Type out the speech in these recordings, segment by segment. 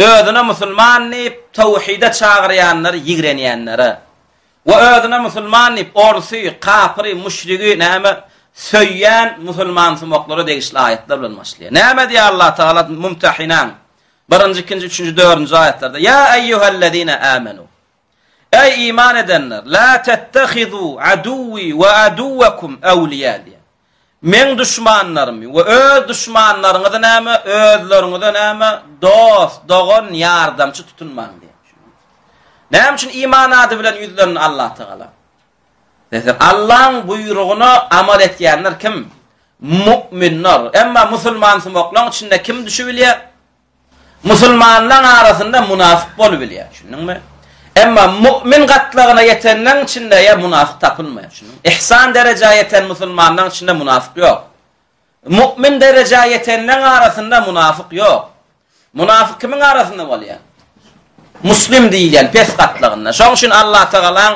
Özüne musulman diýip, tawhide çagyrýanlar ýigrenýänlere we özüne musulman diýip, orsy, kapyry, müşrigi, näme, söýýän musulmansumaklara degişli aýatlar bilen başlaýar. Näme diýýär Allah Tagala Mumtehinan birinji, ikinji, üçünji, dördünji aýatlarda? Ýa eýýuhellezine ämenu. Eý iman edenler, la tettehizu aduwi we aduwakum awliýa diýýär. Meň duşmanlarymy we öz duşmanlaryňyzy näme, özleriňize näme, dost, dogan, ýardamçy tutunmaň diýen. Näme üçin iman ady bilen ýüzlendi Allatagala? Nedir? Allaň buýrugyna amal etýänler kim? Mu'minler. Emma musulman sumaklaň içinde kim düşübilýär? Musulmanlaň arasynda munasyk bolubilýär, düşündiňmi? Emma mu'min gatlagyna ýetenleň içinde ýa munasyk tapylmaýar, düşündiňmi? Ihsan derejä ýeten musulmanlaň içinde munasyk ýok. Mu'min derejä ýetenleň arasynda munasyk ýok. Munasyk kimiň arasynda bolýar? Muslim diýilýän pes gatlagynda. Şoň üçin Allatagalaň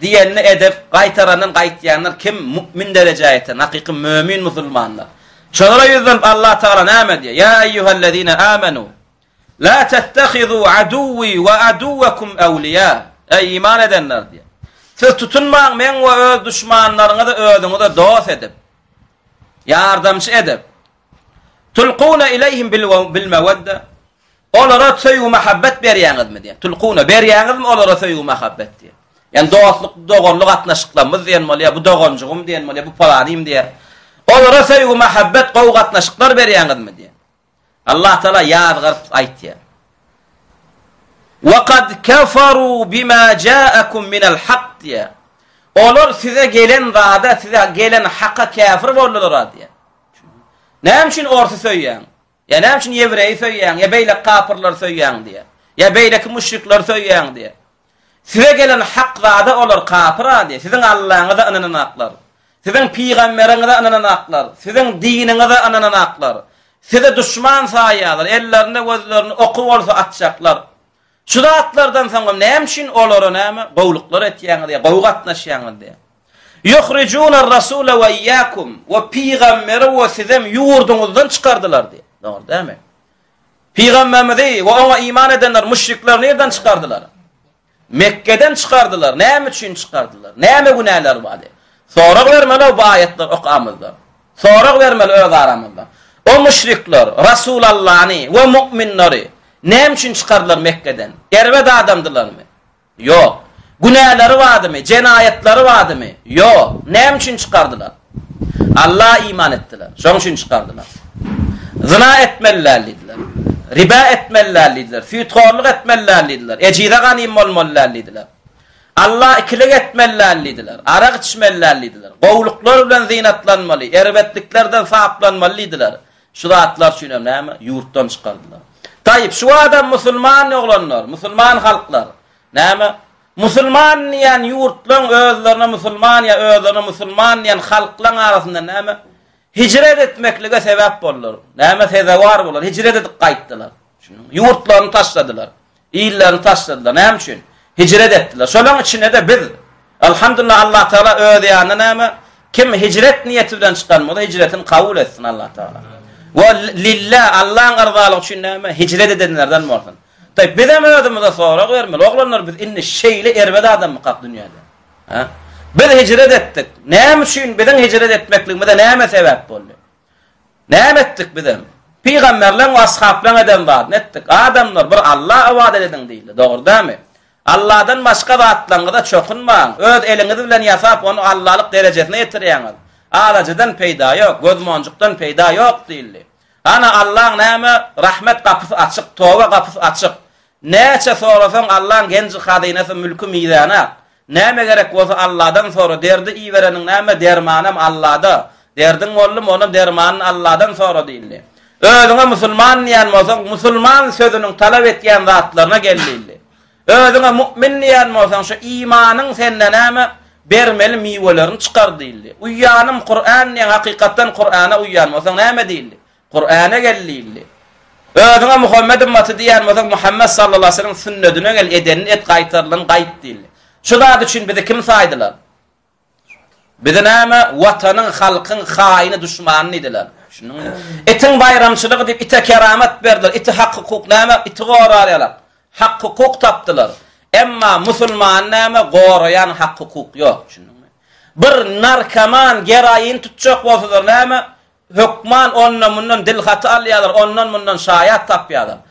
Diýenini edip, gaýtarandan gaýtýanlar kim? Mu'min derejä ýeten, hakyky mömin musulmanlar. Şolara ýüzlenip Allah Tagala näme diýýär? Ýa eýýuhellezine âmenû, la tettehizû aduwwi we aduwwekum ewliýâ. Eý iman edenler diýýär. Siz tutunmaň meň we öz duşmanlaryňyzy özüňize dost edip, ýardamçy edip. Tulkuna ileýhim bil-mewedde, Olara söýgi-mahabbet berýäňizmi diýen. Tulkuna, berýäňizmi olara söýgi-mahabbet diýen. Ýani dostluk, doganlyk gatnaşyklarymyz diýen bolýar, bu doganjygym diýen bolýar, bu palanym diýen. Olara söýgi-mahabbet, gowy gatnaşyklar berýäňizmi diýen. Allah Taala ýazgaryp aýtýar. Wa kad kafaru bima ja'akum minal hak diýär. Olar size gelen zada, size gelen haka käfir boldular diýär. Näme üçin orsy söýýäň? Ýa näme üçin ýewreýi söýýäň? Ýa beýle kapyrlary söýýäň diýýär. Ýa beýleki müşrikleri söýýäň diýýär. Size gelen hak zada olar kapyr-a diýýär. Siziň Allaňyza ynananaklar. Siziň pygamberiňize ynananaklar. Siziň diniňize ynananaklar. Sizi duşman saýýarlar. Ellerinde gözlerinde oky bolsa atjaklar. Şu zatlardan soňam näme üçin olara näme gowluklar etýäňiz ýa gowy gatnaşýaňyz diýýär. Yuhrijuna rasula we iyyakum we pygamberi we sizem ýurduňyzdan çykardylar diýýär. Dogry dämi? Pygamberimizi we oňa iman edenler müşrikler nereden çykardylar? Mekke'den çykardylar. Näme üçin çykardylar? Näme günäler bardy? Sorag bermeli bu aýatlar okamyzda. Sorag bermeli öz aramyzda. O müşrikler Rasul Allany we mu'minleri näme üçin çykardylar Mekgeden? Erbet adamdylarmy? Ýok. Günäleri bardymy? Jenaýatlary bardymy? Ýok. Näme üçin çykardylar? Alla iman etdiler. Şoň üçin çykardylar. Zyna etmeli däldiler. Riba etmeli däldiler. Süýthorlyk etmeli däldiler. Ejize ganym bolmaly däldiler. Alla ikilik etmeli däl diýdiler, arak içmeli däl diýdiler, gowulyklar bilen zynatlanmaly, erbetliklerden saplanmaly diýdiler. Şu zatlar üçin hem näme, ýurtdan çykardylar. Taýyp, şu adam musulman oglanlar, musulman halklar, näme, musulman diýen ýurtlaryň özlerine musulman ýa özlerine musulman diýen halklaryň arasynda näme, hijret etmeklige sebäp boldular, näme, sezewar boldular, hijret edip gaýtdylar. Düşündiňmi? Ýurtlaryny taşladylar. Illerini taşladylar. Näme üçin? Hijret etdiler. Şolaryň içinde-de biz, alhamdulillah, Allah Taala özi ýanyna näme? Kim hijret niýeti bilen çykan bolsa, hijretini kabul etsin Allah Taala. Wa lillah, Allah'yň arzalygy üçin näme? Hijret edenlerden bolsun. Tayyip, biz hem özümize sorag bermeli. Oglanlar, biz indi şeýle erbet adammy kap dünýäde? Ha? Biz hijret etdik. Näme üçin biziň hijret etmekligimize näme sebäp boldy? Näme etdik bizem? Pygamberleň we ashaplaň eden zadyny etdik. Adamlar, bir Alla ybadat ediň diýildi. Dogry dämi? Alladan başga zatlaryňyza çokunmaň. Öz eliňiz bilen ýasap, ony Allalyk derejesine ýetirýäňiz. Alajydan peýda ýok, gözmonjukdan peýda ýok diýildi. Hana, Allaň näme? Rahmet gapysy açyk, toba gapysy açyk. Näçe sorasaň Allaň genji hazynasy mülki mizana Näme gerek bolsa Alladan sora Derdi ibereniň näme dermanam Allada Derdiň boldum onuň dermanyn Alladan sora diýildi Özüňe musulman diýen bolsaň musulman sözüniň talap etýän zatlaryna gel diýildi Özüňe mu'min diýen bolsaň şu imanyň sende näme bermeli miwelerini çykar diýildi Uýanym Kur'an diýen hakykatdan Kur'ana uýýan bolsaň näme diýildi Kur'ana gel diýildi. Özüňe Muhammed ymmaty diýýän bolsaň, Muhammed sallallahu aleyhi ve sellem sünnedine gel, edenini et, gaýtarylyny gaýt diýildi. Şu zat üçin bizi kim saýdylar? Bizi näme? Watanyň, halkyň haýyny, duşmany diýdiler. Düşündiňmi? Itiň baýramçylygy diýip ite keramat berdiler. Iti hak hukuk näme? Iti gorarýarlar. Hak hukuk tapdylar. Emma musulman näme? Goraýan hak hukuk ýok. Düşündiňmi? Bir narkoman, geroin tutjak bolsalar näme? Hökman ondan-mundan dilhaty alýarlar, ondan-mundan şaýat tapýarlar.